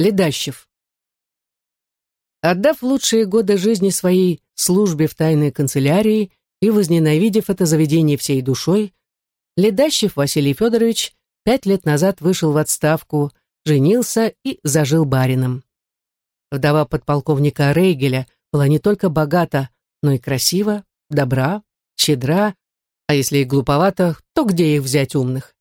Ледащев. Отдав лучшие годы жизни своей службе в тайной канцелярии и возненавидев это заведение всей душой, Ледащев Василий Федорович пять лет назад вышел в отставку, женился и зажил барином. Вдова подполковника Рейгеля была не только богата, но и красива, добра, щедра, а если и глуповата, то где их взять умных?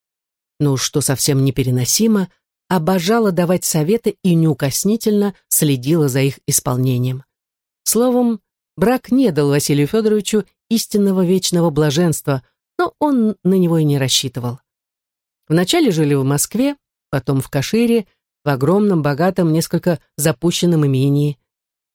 Ну, что совсем непереносимо, обожала давать советы и неукоснительно следила за их исполнением. Словом, брак не дал Василию Федоровичу истинного вечного блаженства, но он на него и не рассчитывал. Вначале жили в Москве, потом в Кашире, в огромном, богатом, несколько запущенном имении.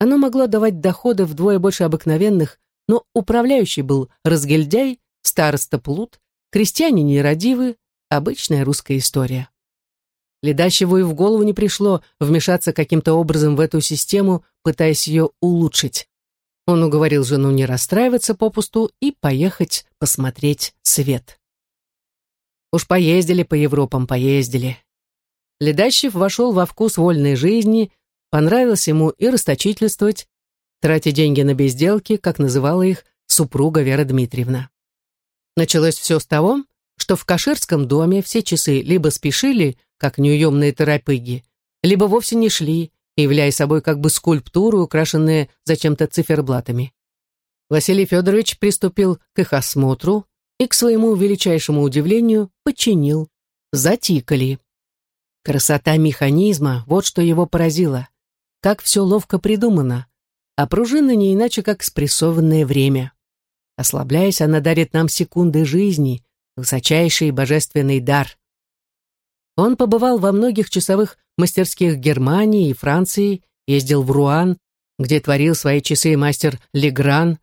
Оно могло давать доходы вдвое больше обыкновенных, но управляющий был разгильдяй, староста плут, крестьяне нерадивы, обычная русская история. Ледащеву и в голову не пришло вмешаться каким-то образом в эту систему, пытаясь ее улучшить. Он уговорил жену не расстраиваться попусту и поехать посмотреть свет. Уж поездили по Европам, поездили. Ледащев вошел во вкус вольной жизни, понравилось ему и расточительствовать, тратя деньги на безделки, как называла их супруга Вера Дмитриевна. Началось все с того, что в Каширском доме все часы либо спешили, как неуемные торопыги, либо вовсе не шли, являя собой как бы скульптуру, украшенные зачем-то циферблатами. Василий Федорович приступил к их осмотру и, к своему величайшему удивлению, починил. Затикали. Красота механизма, вот что его поразило. Как все ловко придумано. А пружина не иначе, как спрессованное время. Ослабляясь, она дарит нам секунды жизни, высочайший божественный дар. Он побывал во многих часовых мастерских Германии и Франции, ездил в Руан, где творил свои часы мастер Легран,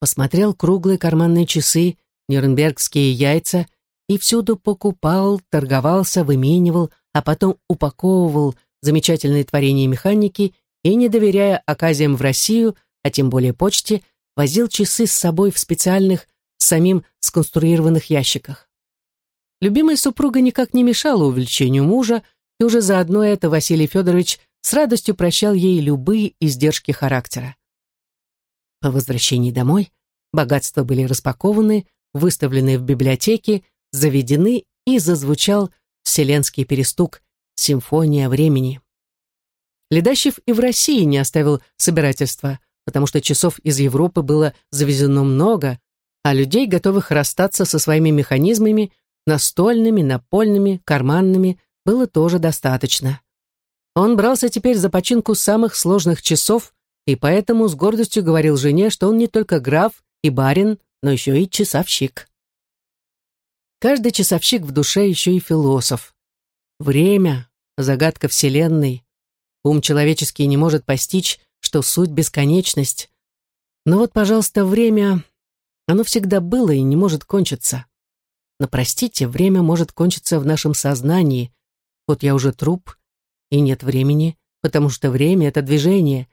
посмотрел круглые карманные часы, нюрнбергские яйца и всюду покупал, торговался, выменивал, а потом упаковывал замечательные творения механики и, не доверяя оказиям в Россию, а тем более почте, возил часы с собой в специальных, самим сконструированных ящиках. Любимая супруга никак не мешала увлечению мужа, и уже заодно это Василий Федорович с радостью прощал ей любые издержки характера. По возвращении домой богатства были распакованы, выставлены в библиотеке, заведены и зазвучал вселенский перестук «Симфония времени». Ледащев и в России не оставил собирательства, потому что часов из Европы было завезено много, а людей, готовых расстаться со своими механизмами, настольными, напольными, карманными, было тоже достаточно. Он брался теперь за починку самых сложных часов и поэтому с гордостью говорил жене, что он не только граф и барин, но еще и часовщик. Каждый часовщик в душе еще и философ. Время — загадка Вселенной. Ум человеческий не может постичь, что суть — бесконечность. Но вот, пожалуйста, время, оно всегда было и не может кончиться. Но простите, время может кончиться в нашем сознании. Вот я уже труп, и нет времени, потому что время — это движение.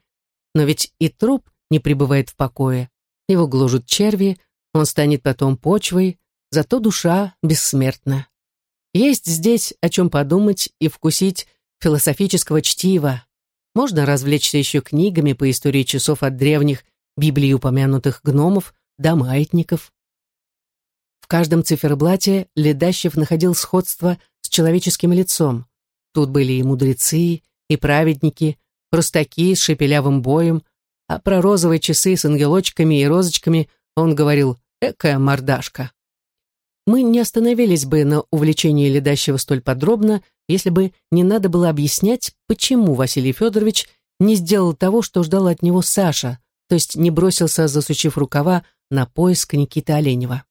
Но ведь и труп не пребывает в покое. Его гложут черви, он станет потом почвой, зато душа бессмертна. Есть здесь о чем подумать и вкусить философического чтива. Можно развлечься еще книгами по истории часов от древних Библии упомянутых гномов до маятников. В каждом циферблате Ледащев находил сходство с человеческим лицом. Тут были и мудрецы, и праведники, простаки с шепелявым боем, а про розовые часы с ангелочками и розочками он говорил «экая мордашка». Мы не остановились бы на увлечении Ледащева столь подробно, если бы не надо было объяснять, почему Василий Федорович не сделал того, что ждал от него Саша, то есть не бросился, засучив рукава, на поиск Никиты Оленева.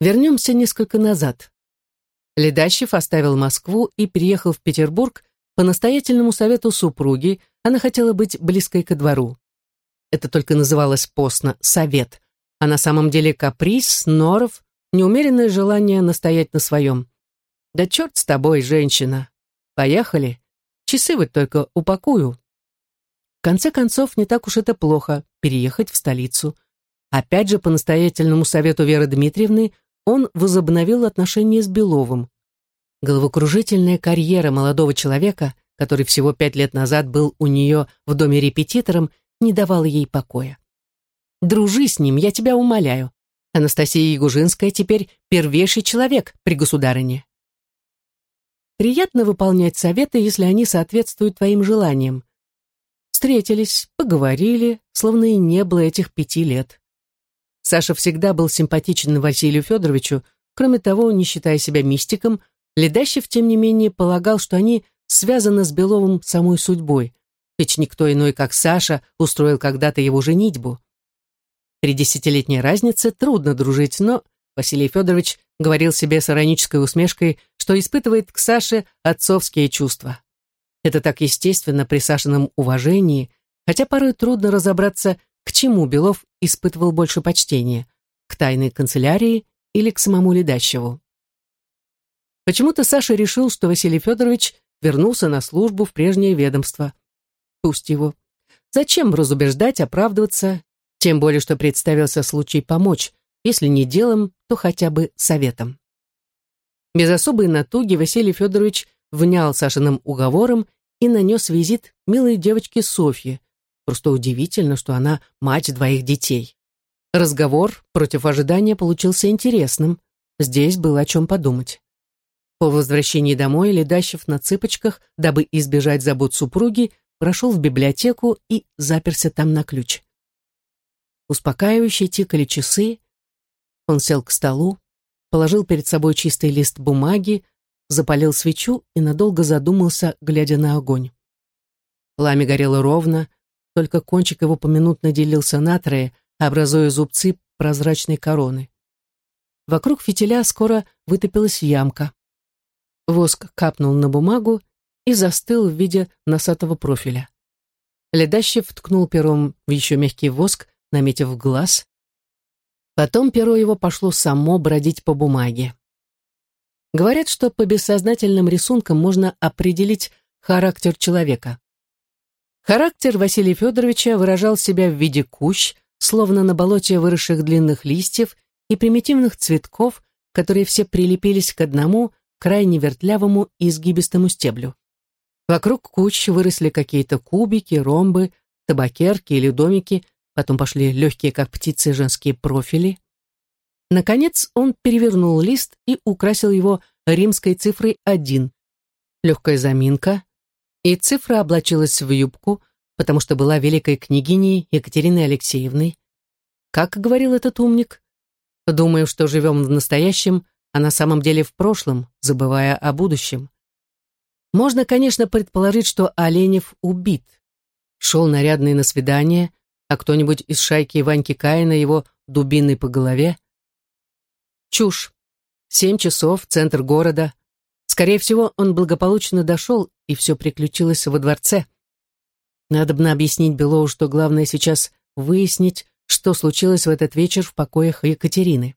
Вернемся несколько назад. Ледащев оставил Москву и переехал в Петербург по настоятельному совету супруги, она хотела быть близкой ко двору. Это только называлось постно «совет», а на самом деле каприз, норов, неумеренное желание настоять на своем. «Да черт с тобой, женщина! Поехали! Часы вот только упакую!» В конце концов, не так уж это плохо переехать в столицу. Опять же, по настоятельному совету Веры Дмитриевны, он возобновил отношения с Беловым. Головокружительная карьера молодого человека который всего пять лет назад был у нее в доме репетитором, не давал ей покоя. «Дружи с ним, я тебя умоляю. Анастасия Ягужинская теперь первейший человек при государыне». Приятно выполнять советы, если они соответствуют твоим желаниям. Встретились, поговорили, словно и не было этих пяти лет. Саша всегда был симпатичен Василию Федоровичу, кроме того, не считая себя мистиком, Ледащев, тем не менее, полагал, что они связаны с Беловым самой судьбой, ведь никто иной, как Саша, устроил когда-то его женитьбу. При десятилетней разнице трудно дружить, но Василий Федорович говорил себе с иронической усмешкой, что испытывает к Саше отцовские чувства. Это так естественно при Сашином уважении, хотя порой трудно разобраться, к чему Белов испытывал больше почтения – к тайной канцелярии или к самому Ледащеву. Почему-то Саша решил, что Василий Федорович вернулся на службу в прежнее ведомство. Пусть его. Зачем разубеждать, оправдываться, тем более, что представился случай помочь, если не делом, то хотя бы советом. Без особой натуги Василий Федорович внял Сашиным уговором и нанес визит милой девочке Софье. Просто удивительно, что она мать двоих детей. Разговор против ожидания получился интересным. Здесь было о чем подумать. По возвращении домой Ледащев на цыпочках, дабы избежать забот супруги, прошел в библиотеку и заперся там на ключ. Успокаивающе тикали часы. Он сел к столу, положил перед собой чистый лист бумаги, запалил свечу и надолго задумался, глядя на огонь. Пламя горело ровно, только кончик его поминутно делился на трое, образуя зубцы прозрачной короны. Вокруг фитиля скоро вытопилась ямка. Воск капнул на бумагу и застыл в виде носатого профиля. Ледащев ткнул пером в еще мягкий воск, наметив глаз. Потом перо его пошло само бродить по бумаге. Говорят, что по бессознательным рисункам можно определить характер человека. Характер Василия Федоровича выражал себя в виде кущ, словно на болоте выросших длинных листьев и примитивных цветков, которые все прилепились к одному, крайне вертлявому и изгибистому стеблю. Вокруг куч выросли какие-то кубики, ромбы, табакерки или домики, потом пошли легкие, как птицы, женские профили. Наконец он перевернул лист и украсил его римской цифрой 1. Легкая заминка, и цифра облачилась в юбку, потому что была великой княгиней Екатериной Алексеевной. Как говорил этот умник, думаю, что живем в настоящем, а на самом деле в прошлом, забывая о будущем. Можно, конечно, предположить, что Оленев убит. Шел нарядный на свидание, а кто-нибудь из шайки Ваньки Каина его дубиной по голове. Чушь. Семь часов, центр города. Скорее всего, он благополучно дошел, и все приключилось во дворце. Надо бы объяснить Белову, что главное сейчас выяснить, что случилось в этот вечер в покоях Екатерины.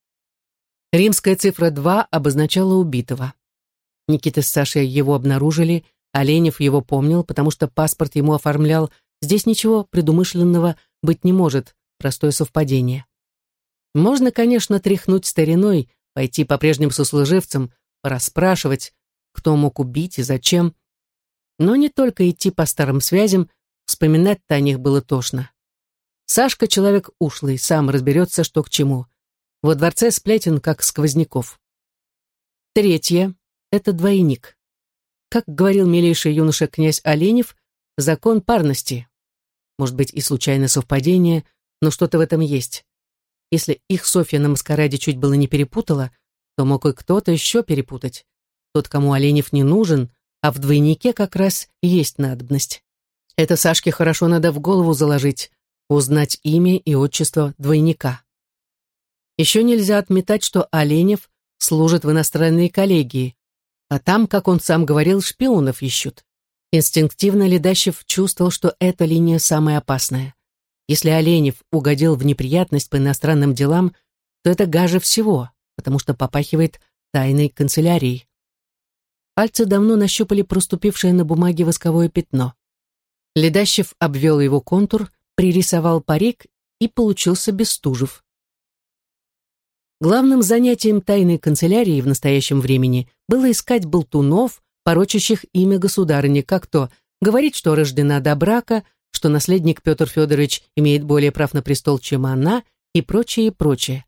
Римская цифра 2 обозначала убитого. Никита с Сашей его обнаружили, Оленев его помнил, потому что паспорт ему оформлял. Здесь ничего предумышленного быть не может, простое совпадение. Можно, конечно, тряхнуть стариной, пойти по прежним сослуживцам, порасспрашивать, кто мог убить и зачем. Но не только идти по старым связям, вспоминать-то о них было тошно. Сашка человек ушлый, сам разберется, что к чему. Во дворце сплетен, как сквозняков. Третье — это двойник. Как говорил милейший юноша князь Оленев, закон парности. Может быть, и случайное совпадение, но что-то в этом есть. Если их Софья на маскараде чуть было не перепутала, то мог и кто-то еще перепутать. Тот, кому Оленев не нужен, а в двойнике как раз есть надобность. Это Сашке хорошо надо в голову заложить, узнать имя и отчество двойника. Еще нельзя отметать, что Оленев служит в иностранной коллегии, а там, как он сам говорил, шпионов ищут. Инстинктивно Ледащев чувствовал, что эта линия самая опасная. Если Оленев угодил в неприятность по иностранным делам, то это гаже всего, потому что попахивает тайной канцелярией. Пальцы давно нащупали проступившее на бумаге восковое пятно. Ледащев обвел его контур, пририсовал парик и получился Бестужев. Главным занятием тайной канцелярии в настоящем времени было искать болтунов, порочащих имя государыни, как то говорить, что рождена до брака, что наследник Петр Федорович имеет более прав на престол, чем она, и прочее, и прочее.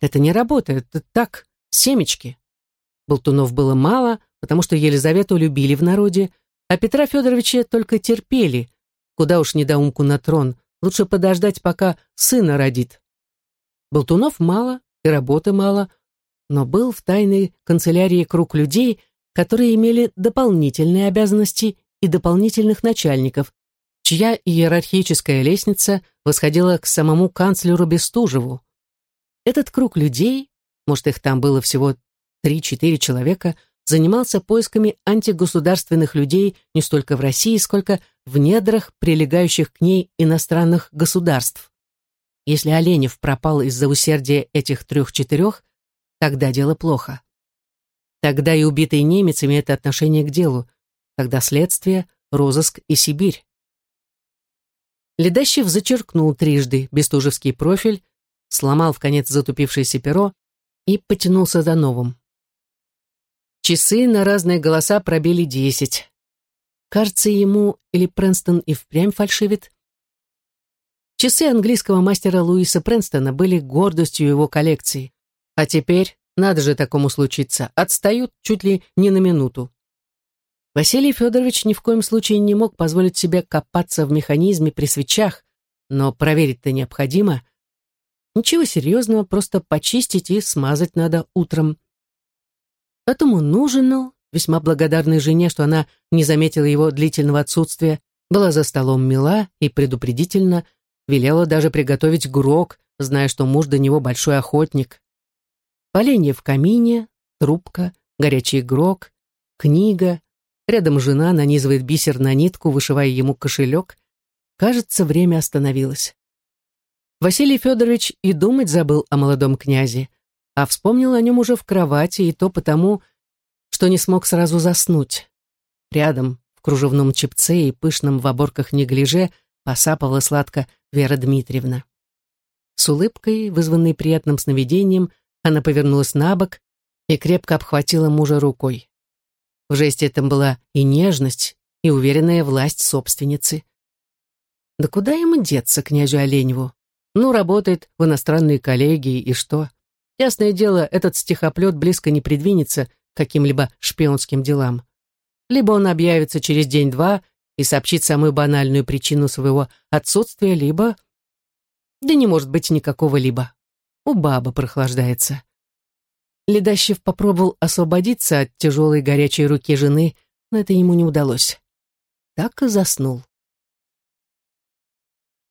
Это не работает, это так, семечки. Болтунов было мало, потому что Елизавету любили в народе, а Петра Федоровича только терпели. Куда уж недоумку на трон, лучше подождать, пока сына родит. Болтунов мало и работы мало, но был в тайной канцелярии круг людей, которые имели дополнительные обязанности и дополнительных начальников, чья иерархическая лестница восходила к самому канцлеру Бестужеву. Этот круг людей, может, их там было всего 3-4 человека, занимался поисками антигосударственных людей не столько в России, сколько в недрах прилегающих к ней иностранных государств. Если Оленев пропал из-за усердия этих трех-четырех, тогда дело плохо. Тогда и убитый немец имеет отношение к делу, тогда следствие, розыск и Сибирь. Ледащев зачеркнул трижды бестужевский профиль, сломал в конец затупившееся перо и потянулся за новым. Часы на разные голоса пробили десять. Кажется, ему или Прэнстон и впрямь фальшивит. Часы английского мастера Луиса Прэнстона были гордостью его коллекции. А теперь, надо же такому случиться, отстают чуть ли не на минуту. Василий Федорович ни в коем случае не мог позволить себе копаться в механизме при свечах, но проверить-то необходимо. Ничего серьезного, просто почистить и смазать надо утром. Потом он ужинал, весьма благодарный жене, что она не заметила его длительного отсутствия, была за столом мила и предупредительно, велела даже приготовить грок, зная, что муж до него большой охотник. Поленье в камине, трубка, горячий грок, книга, рядом жена нанизывает бисер на нитку, вышивая ему кошелек. Кажется, время остановилось. Василий Федорович и думать забыл о молодом князе а вспомнил о нем уже в кровати, и то потому, что не смог сразу заснуть. Рядом, в кружевном чепце и пышном в оборках неглиже, посапала сладко Вера Дмитриевна. С улыбкой, вызванной приятным сновидением, она повернулась на бок и крепко обхватила мужа рукой. В жесте этом была и нежность, и уверенная власть собственницы. Да куда ему деться, князю Оленеву? Ну, работает в иностранной коллегии, и что? Ясное дело, этот стихоплет близко не придвинется к каким-либо шпионским делам. Либо он объявится через день-два и сообщит самую банальную причину своего отсутствия, либо... Да не может быть никакого либо. У баба прохлаждается. Ледащев попробовал освободиться от тяжелой горячей руки жены, но это ему не удалось. Так и заснул.